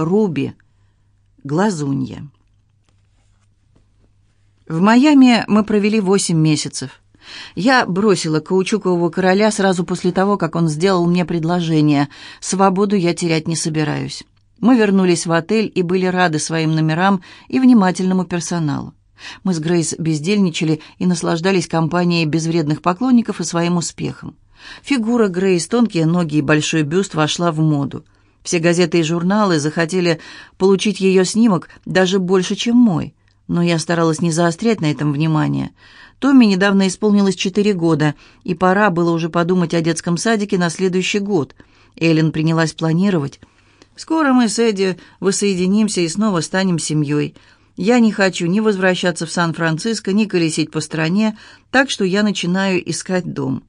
Руби. Глазунья. В Майами мы провели восемь месяцев. Я бросила каучукового короля сразу после того, как он сделал мне предложение. Свободу я терять не собираюсь. Мы вернулись в отель и были рады своим номерам и внимательному персоналу. Мы с Грейс бездельничали и наслаждались компанией безвредных поклонников и своим успехом. Фигура Грейс, тонкие ноги и большой бюст вошла в моду. Все газеты и журналы захотели получить ее снимок даже больше, чем мой но я старалась не заострять на этом внимание. Томми недавно исполнилось четыре года, и пора было уже подумать о детском садике на следующий год. Эллен принялась планировать. «Скоро мы с Эдди воссоединимся и снова станем семьей. Я не хочу ни возвращаться в Сан-Франциско, ни колесить по стране, так что я начинаю искать дом».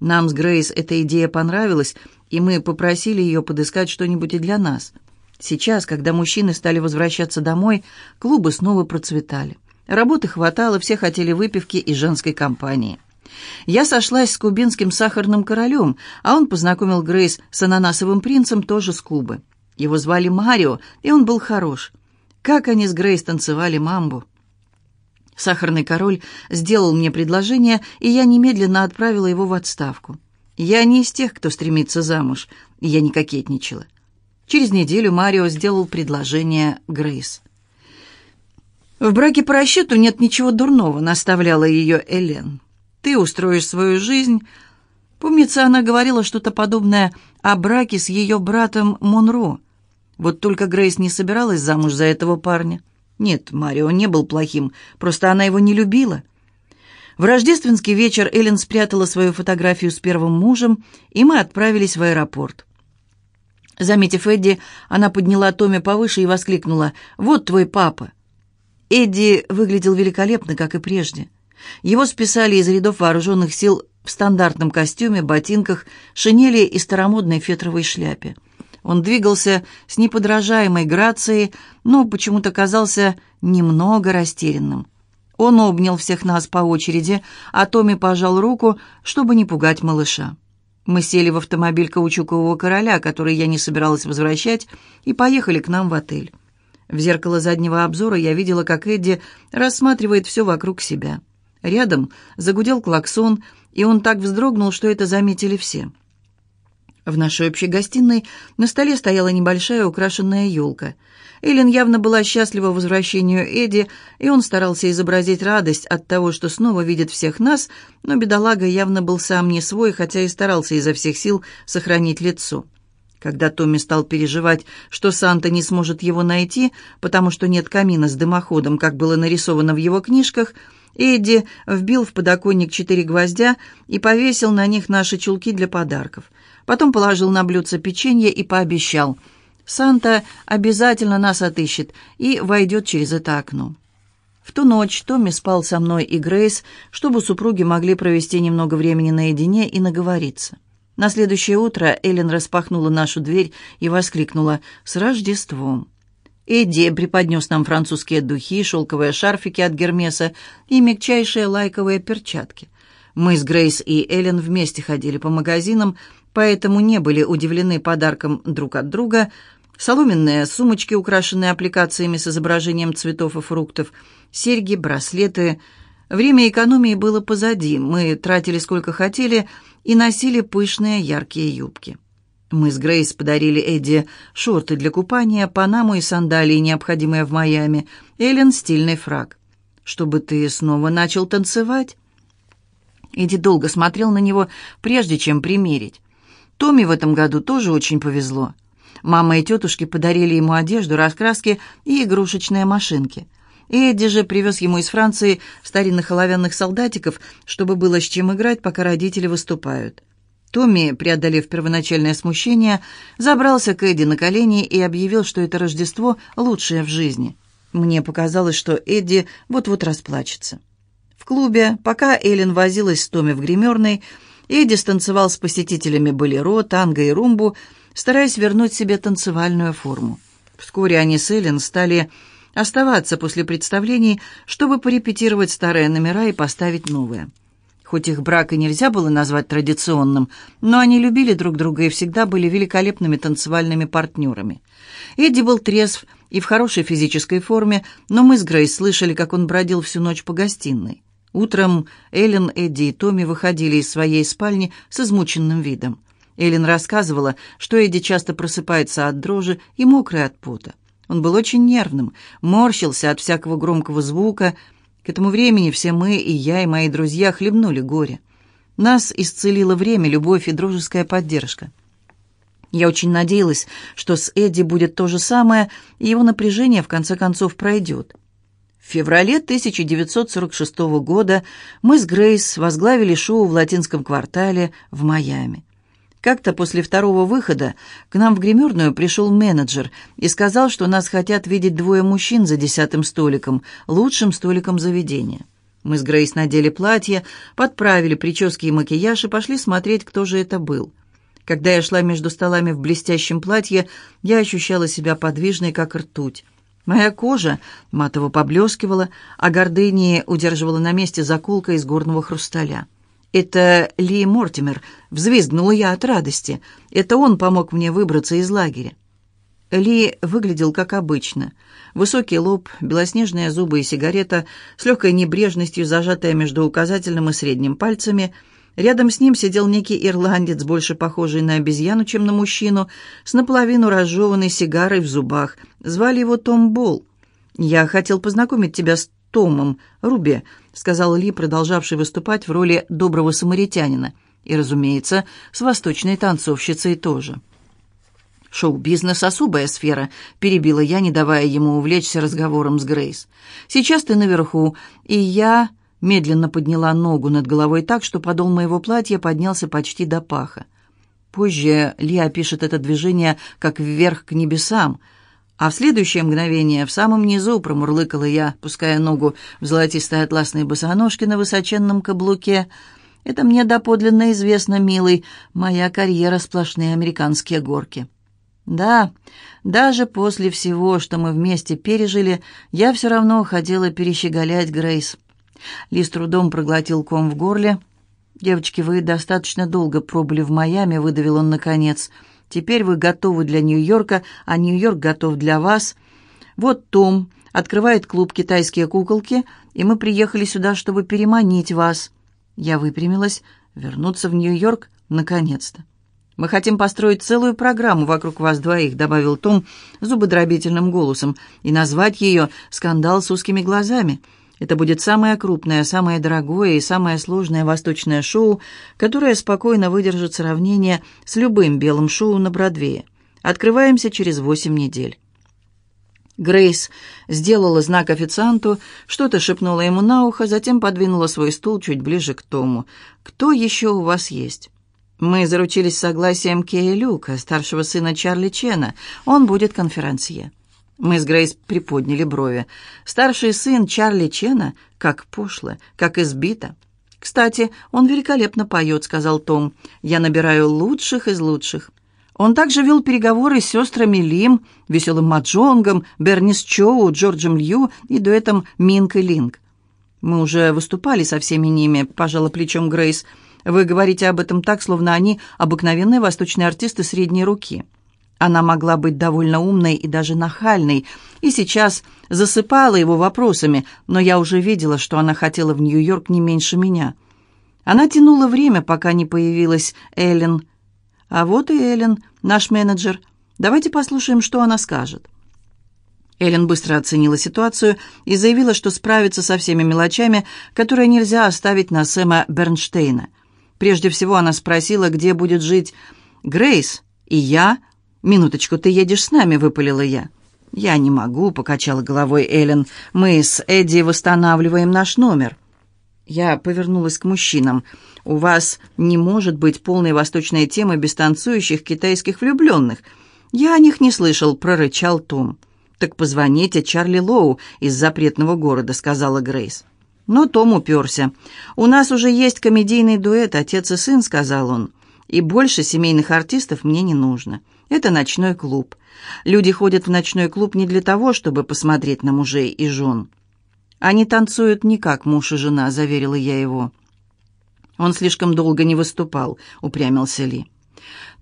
Нам с Грейс эта идея понравилась, и мы попросили ее подыскать что-нибудь и для нас – Сейчас, когда мужчины стали возвращаться домой, клубы снова процветали. Работы хватало, все хотели выпивки и женской компании. Я сошлась с кубинским сахарным королем, а он познакомил Грейс с ананасовым принцем тоже с Кубы. Его звали Марио, и он был хорош. Как они с Грейс танцевали мамбу. Сахарный король сделал мне предложение, и я немедленно отправила его в отставку. Я не из тех, кто стремится замуж, я не кокетничала. Через неделю Марио сделал предложение Грейс. «В браке по расчету нет ничего дурного», — наставляла ее Элен. «Ты устроишь свою жизнь». Помнится, она говорила что-то подобное о браке с ее братом Монро. Вот только Грейс не собиралась замуж за этого парня. Нет, Марио не был плохим, просто она его не любила. В рождественский вечер Эллен спрятала свою фотографию с первым мужем, и мы отправились в аэропорт. Заметив Эдди, она подняла Томми повыше и воскликнула «Вот твой папа». Эдди выглядел великолепно, как и прежде. Его списали из рядов вооруженных сил в стандартном костюме, ботинках, шинели и старомодной фетровой шляпе. Он двигался с неподражаемой грацией, но почему-то казался немного растерянным. Он обнял всех нас по очереди, а Томми пожал руку, чтобы не пугать малыша. Мы сели в автомобиль каучукового короля, который я не собиралась возвращать, и поехали к нам в отель. В зеркало заднего обзора я видела, как Эдди рассматривает все вокруг себя. Рядом загудел клаксон, и он так вздрогнул, что это заметили все. В нашей общей гостиной на столе стояла небольшая украшенная елка — Эллен явно была счастлива возвращению Эдди, и он старался изобразить радость от того, что снова видит всех нас, но бедолага явно был сам не свой, хотя и старался изо всех сил сохранить лицо. Когда Томми стал переживать, что Санта не сможет его найти, потому что нет камина с дымоходом, как было нарисовано в его книжках, Эдди вбил в подоконник четыре гвоздя и повесил на них наши чулки для подарков. Потом положил на блюдце печенье и пообещал – Санта обязательно нас отыщет и войдет через это окно. В ту ночь Томми спал со мной и Грейс, чтобы супруги могли провести немного времени наедине и наговориться. На следующее утро Эллен распахнула нашу дверь и воскликнула «С Рождеством!». Эдди преподнес нам французские духи, шелковые шарфики от Гермеса и мягчайшие лайковые перчатки. Мы с Грейс и Эллен вместе ходили по магазинам, поэтому не были удивлены подарком друг от друга – соломенные сумочки, украшенные аппликациями с изображением цветов и фруктов, серьги, браслеты. Время экономии было позади, мы тратили сколько хотели и носили пышные яркие юбки. Мы с Грейс подарили Эдди шорты для купания, панаму и сандалии, необходимые в Майами, Эллен стильный фраг. «Чтобы ты снова начал танцевать?» Эдди долго смотрел на него, прежде чем примерить. Томми в этом году тоже очень повезло. Мама и тетушки подарили ему одежду, раскраски и игрушечные машинки. Эдди же привез ему из Франции старинных оловянных солдатиков, чтобы было с чем играть, пока родители выступают. Томми, преодолев первоначальное смущение, забрался к Эдди на колени и объявил, что это Рождество лучшее в жизни. Мне показалось, что Эдди вот-вот расплачется. В клубе, пока Эллен возилась с Томми в гримерной, Эдди станцевал с посетителями болеро, танго и румбу, стараясь вернуть себе танцевальную форму. Вскоре они с Эллен стали оставаться после представлений, чтобы порепетировать старые номера и поставить новые. Хоть их брак и нельзя было назвать традиционным, но они любили друг друга и всегда были великолепными танцевальными партнерами. Эдди был трезв и в хорошей физической форме, но мы с Грейс слышали, как он бродил всю ночь по гостиной. Утром Эллен, Эдди и Томми выходили из своей спальни с измученным видом. Эллен рассказывала, что Эдди часто просыпается от дрожи и мокрый от пота. Он был очень нервным, морщился от всякого громкого звука, к этому времени все мы, и я, и мои друзья, хлебнули горе. Нас исцелило время, любовь и дружеская поддержка. Я очень надеялась, что с Эдди будет то же самое, и его напряжение в конце концов пройдет. В феврале 1946 года мы с Грейс возглавили шоу в латинском квартале в Майами. Как-то после второго выхода к нам в гримерную пришел менеджер и сказал, что нас хотят видеть двое мужчин за десятым столиком, лучшим столиком заведения. Мы с Грейс надели платье, подправили прически и макияж и пошли смотреть, кто же это был. Когда я шла между столами в блестящем платье, я ощущала себя подвижной, как ртуть. Моя кожа матово поблескивала, а гордыни удерживала на месте заколка из горного хрусталя. «Это Ли Мортимер», — взвизгнула я от радости. «Это он помог мне выбраться из лагеря». Ли выглядел как обычно. Высокий лоб, белоснежные зубы и сигарета, с легкой небрежностью зажатая между указательным и средним пальцами. Рядом с ним сидел некий ирландец, больше похожий на обезьяну, чем на мужчину, с наполовину разжеванной сигарой в зубах. Звали его Том Болл. «Я хотел познакомить тебя с Томом, Руби», — сказал Ли, продолжавший выступать в роли доброго самаритянина. И, разумеется, с восточной танцовщицей тоже. «Шоу-бизнес — особая сфера», — перебила я, не давая ему увлечься разговором с Грейс. «Сейчас ты наверху, и я...» Медленно подняла ногу над головой так, что подол моего платья поднялся почти до паха. Позже Ли опишет это движение как «вверх к небесам», а в следующее мгновение в самом низу промурлыкала я, пуская ногу в золотистые атласные босоножки на высоченном каблуке. «Это мне доподлинно известно, милый, моя карьера — сплошные американские горки». Да, даже после всего, что мы вместе пережили, я все равно хотела перещеголять Грейс. Ли с трудом проглотил ком в горле. «Девочки, вы достаточно долго пробыли в Майами», — выдавил он наконец. Теперь вы готовы для Нью-Йорка, а Нью-Йорк готов для вас. Вот Том открывает клуб «Китайские куколки», и мы приехали сюда, чтобы переманить вас». Я выпрямилась. «Вернуться в Нью-Йорк? Наконец-то!» «Мы хотим построить целую программу вокруг вас двоих», — добавил Том зубодробительным голосом, «и назвать ее «Скандал с узкими глазами». Это будет самое крупное, самое дорогое и самое сложное восточное шоу, которое спокойно выдержит сравнение с любым белым шоу на Бродвее. Открываемся через восемь недель. Грейс сделала знак официанту, что-то шепнула ему на ухо, затем подвинула свой стул чуть ближе к Тому. «Кто еще у вас есть?» «Мы заручились согласием Кея Люка, старшего сына Чарли Чена. Он будет конферансье». Мы с Грейс приподняли брови. Старший сын Чарли Чена, как пошло, как избито. «Кстати, он великолепно поет», — сказал Том. «Я набираю лучших из лучших». Он также вел переговоры с сестрами Лим, веселым Маджонгом, Бернис Чоу, Джорджем Лью и дуэтом Минк и Линк. «Мы уже выступали со всеми ними», — пожала плечом Грейс. «Вы говорите об этом так, словно они обыкновенные восточные артисты средней руки». Она могла быть довольно умной и даже нахальной, и сейчас засыпала его вопросами, но я уже видела, что она хотела в Нью-Йорк не меньше меня. Она тянула время, пока не появилась Эллен. А вот и Эллен, наш менеджер. Давайте послушаем, что она скажет. Эллен быстро оценила ситуацию и заявила, что справится со всеми мелочами, которые нельзя оставить на Сэма Бернштейна. Прежде всего она спросила, где будет жить Грейс, и я – «Минуточку, ты едешь с нами», — выпалила я. «Я не могу», — покачала головой Эллен. «Мы с Эдди восстанавливаем наш номер». Я повернулась к мужчинам. «У вас не может быть полной восточной темы без танцующих китайских влюбленных». «Я о них не слышал», — прорычал Том. «Так позвоните Чарли Лоу из запретного города», — сказала Грейс. Но Том уперся. «У нас уже есть комедийный дуэт, отец и сын», — сказал он. «И больше семейных артистов мне не нужно». Это ночной клуб. Люди ходят в ночной клуб не для того, чтобы посмотреть на мужей и жен. Они танцуют не как муж и жена, заверила я его. «Он слишком долго не выступал», — упрямился Ли.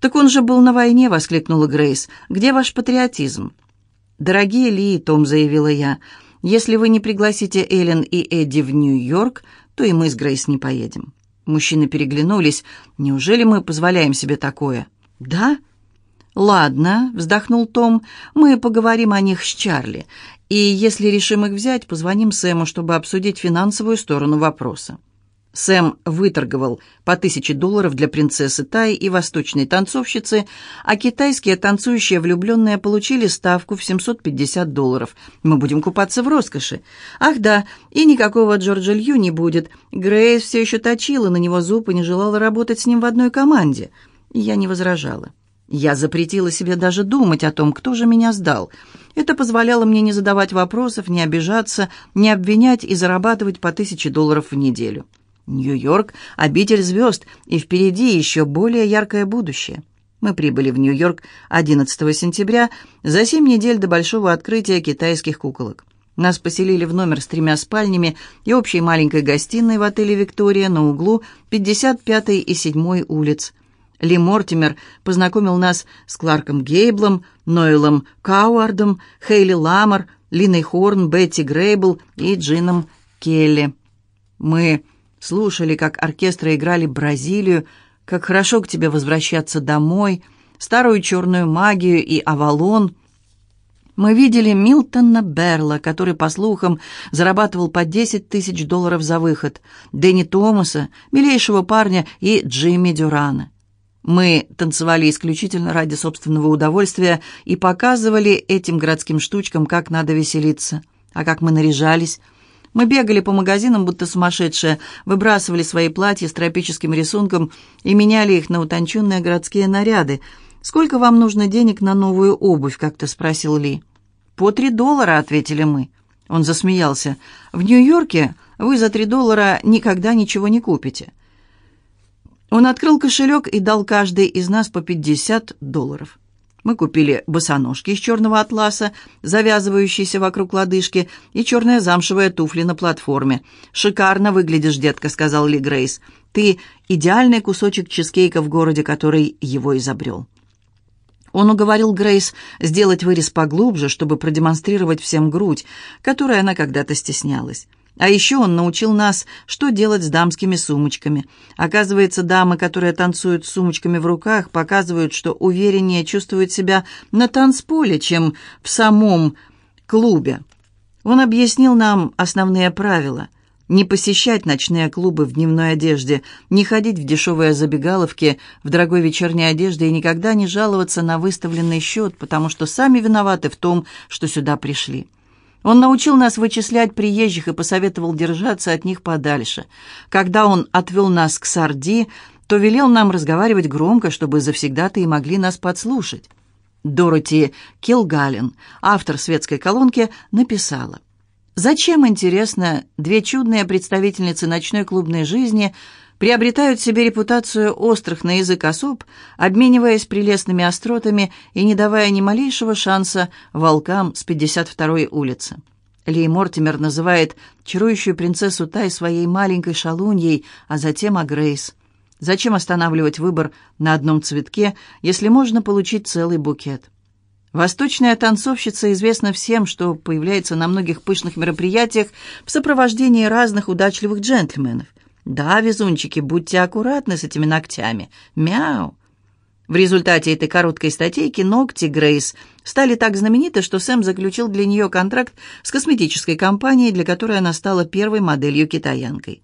«Так он же был на войне», — воскликнула Грейс. «Где ваш патриотизм?» «Дорогие Ли», — Том заявила я, — «если вы не пригласите Эллен и Эдди в Нью-Йорк, то и мы с Грейс не поедем». Мужчины переглянулись. «Неужели мы позволяем себе такое?» «Да?» «Ладно», — вздохнул Том, — «мы поговорим о них с Чарли. И если решим их взять, позвоним Сэму, чтобы обсудить финансовую сторону вопроса». Сэм выторговал по тысяче долларов для принцессы Тай и восточной танцовщицы, а китайские танцующие влюбленные получили ставку в 750 долларов. Мы будем купаться в роскоши. Ах да, и никакого Джорджа Лью не будет. Грейс все еще точила на него зуб и не желала работать с ним в одной команде. Я не возражала. Я запретила себе даже думать о том, кто же меня сдал. Это позволяло мне не задавать вопросов, не обижаться, не обвинять и зарабатывать по тысяче долларов в неделю. Нью-Йорк – обитель звезд, и впереди еще более яркое будущее. Мы прибыли в Нью-Йорк 11 сентября, за семь недель до большого открытия китайских куколок. Нас поселили в номер с тремя спальнями и общей маленькой гостиной в отеле «Виктория» на углу 55 и 7 улиц. Ли Мортимер познакомил нас с Кларком Гейблом, Ноэлом Кауардом, Хейли Ламар, Линой Хорн, Бетти Грейбл и Джином Келли. Мы слушали, как оркестры играли Бразилию, как хорошо к тебе возвращаться домой, старую черную магию и Авалон. Мы видели Милтона Берла, который, по слухам, зарабатывал по 10 тысяч долларов за выход, Дэнни Томаса, милейшего парня и Джимми Дюрана. Мы танцевали исключительно ради собственного удовольствия и показывали этим городским штучкам, как надо веселиться. А как мы наряжались – мы бегали по магазинам, будто сумасшедшие, выбрасывали свои платья с тропическим рисунком и меняли их на утонченные городские наряды. «Сколько вам нужно денег на новую обувь?» — как-то спросил Ли. «По три доллара», — ответили мы. Он засмеялся. «В Нью-Йорке вы за три доллара никогда ничего не купите». Он открыл кошелек и дал каждой из нас по пятьдесят долларов. Мы купили босоножки из черного атласа, завязывающиеся вокруг лодыжки, и черные замшевые туфли на платформе. «Шикарно выглядишь, детка», — сказал Ли Грейс. «Ты идеальный кусочек чизкейка в городе, который его изобрел». Он уговорил Грейс сделать вырез поглубже, чтобы продемонстрировать всем грудь, которой она когда-то стеснялась. А еще он научил нас, что делать с дамскими сумочками. Оказывается, дамы, которые танцуют с сумочками в руках, показывают, что увереннее чувствуют себя на танцполе, чем в самом клубе. Он объяснил нам основные правила. Не посещать ночные клубы в дневной одежде, не ходить в дешевые забегаловки в дорогой вечерней одежде и никогда не жаловаться на выставленный счет, потому что сами виноваты в том, что сюда пришли. Он научил нас вычислять приезжих и посоветовал держаться от них подальше. Когда он отвел нас к Сарди, то велел нам разговаривать громко, чтобы завсегда-то и могли нас подслушать. Дороти Килгален, автор светской колонки, написала. «Зачем, интересно, две чудные представительницы ночной клубной жизни приобретают себе репутацию острых на язык особ, обмениваясь прелестными остротами и не давая ни малейшего шанса волкам с 52-й улицы. Ли Мортимер называет чарующую принцессу Тай своей маленькой шалуньей, а затем о Грейс. Зачем останавливать выбор на одном цветке, если можно получить целый букет? Восточная танцовщица известна всем, что появляется на многих пышных мероприятиях в сопровождении разных удачливых джентльменов. «Да, везунчики, будьте аккуратны с этими ногтями. Мяу!» В результате этой короткой статейки ногти Грейс стали так знамениты, что Сэм заключил для нее контракт с косметической компанией, для которой она стала первой моделью-китаянкой.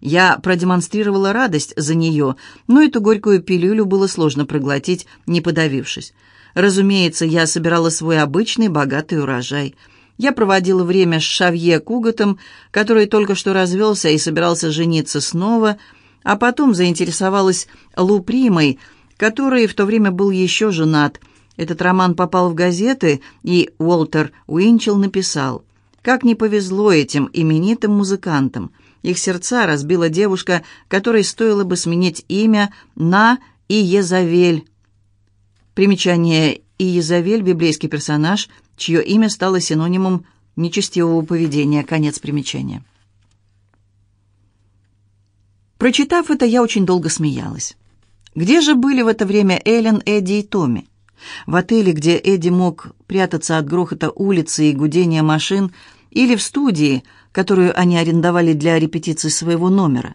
Я продемонстрировала радость за нее, но эту горькую пилюлю было сложно проглотить, не подавившись. Разумеется, я собирала свой обычный богатый урожай – я проводила время с Шавье Куготом, который только что развелся и собирался жениться снова, а потом заинтересовалась Лу Примой, который в то время был еще женат. Этот роман попал в газеты, и Уолтер Уинчел написал «Как не повезло этим именитым музыкантам. Их сердца разбила девушка, которой стоило бы сменить имя на Иезавель». Примечание Иезавель – библейский персонаж – чье имя стало синонимом нечестивого поведения. Конец примечания. Прочитав это, я очень долго смеялась. Где же были в это время Эллен, Эдди и Томми? В отеле, где Эдди мог прятаться от грохота улицы и гудения машин, или в студии, которую они арендовали для репетиции своего номера.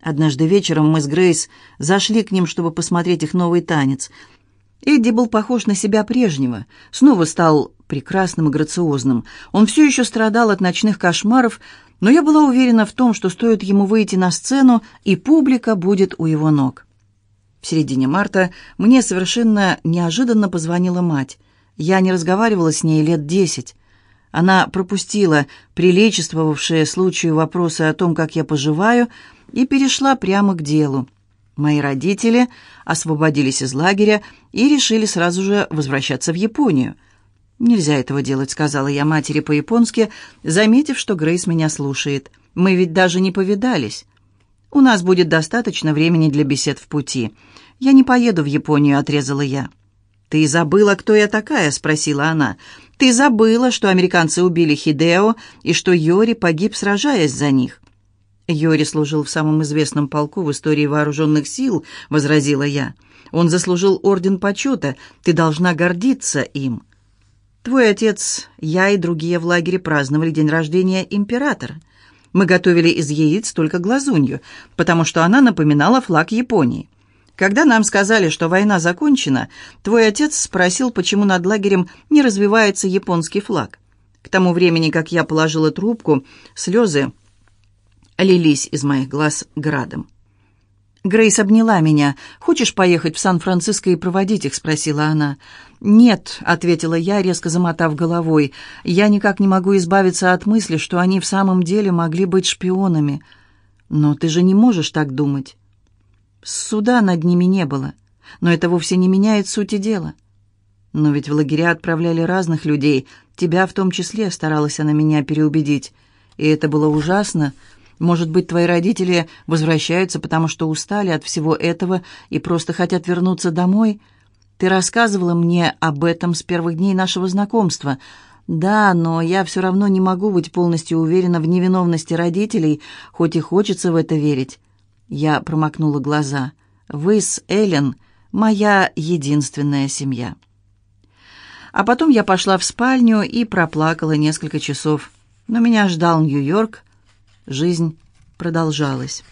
Однажды вечером мы с Грейс зашли к ним, чтобы посмотреть их новый танец. Эдди был похож на себя прежнего, снова стал прекрасным и грациозным. Он все еще страдал от ночных кошмаров, но я была уверена в том, что стоит ему выйти на сцену, и публика будет у его ног. В середине марта мне совершенно неожиданно позвонила мать. Я не разговаривала с ней лет десять. Она пропустила приличествовавшие случаю вопросы о том, как я поживаю, и перешла прямо к делу. Мои родители освободились из лагеря и решили сразу же возвращаться в Японию. «Нельзя этого делать», — сказала я матери по-японски, заметив, что Грейс меня слушает. «Мы ведь даже не повидались. У нас будет достаточно времени для бесед в пути. Я не поеду в Японию», — отрезала я. «Ты забыла, кто я такая?» — спросила она. «Ты забыла, что американцы убили Хидео и что Йори погиб, сражаясь за них». «Йори служил в самом известном полку в истории вооруженных сил», — возразила я. «Он заслужил орден почета. Ты должна гордиться им». Твой отец, я и другие в лагере праздновали день рождения императора. Мы готовили из яиц только глазунью, потому что она напоминала флаг Японии. Когда нам сказали, что война закончена, твой отец спросил, почему над лагерем не развивается японский флаг. К тому времени, как я положила трубку, слезы лились из моих глаз градом. Грейс обняла меня. «Хочешь поехать в Сан-Франциско и проводить их?» — спросила она. «Нет», — ответила я, резко замотав головой. «Я никак не могу избавиться от мысли, что они в самом деле могли быть шпионами. Но ты же не можешь так думать». Суда над ними не было, но это вовсе не меняет сути дела. Но ведь в лагеря отправляли разных людей, тебя в том числе старалась она меня переубедить. И это было ужасно, — может быть, твои родители возвращаются, потому что устали от всего этого и просто хотят вернуться домой? Ты рассказывала мне об этом с первых дней нашего знакомства. Да, но я все равно не могу быть полностью уверена в невиновности родителей, хоть и хочется в это верить. Я промокнула глаза. Вы с Эллен — моя единственная семья. А потом я пошла в спальню и проплакала несколько часов. Но меня ждал Нью-Йорк — Жизнь продолжалась.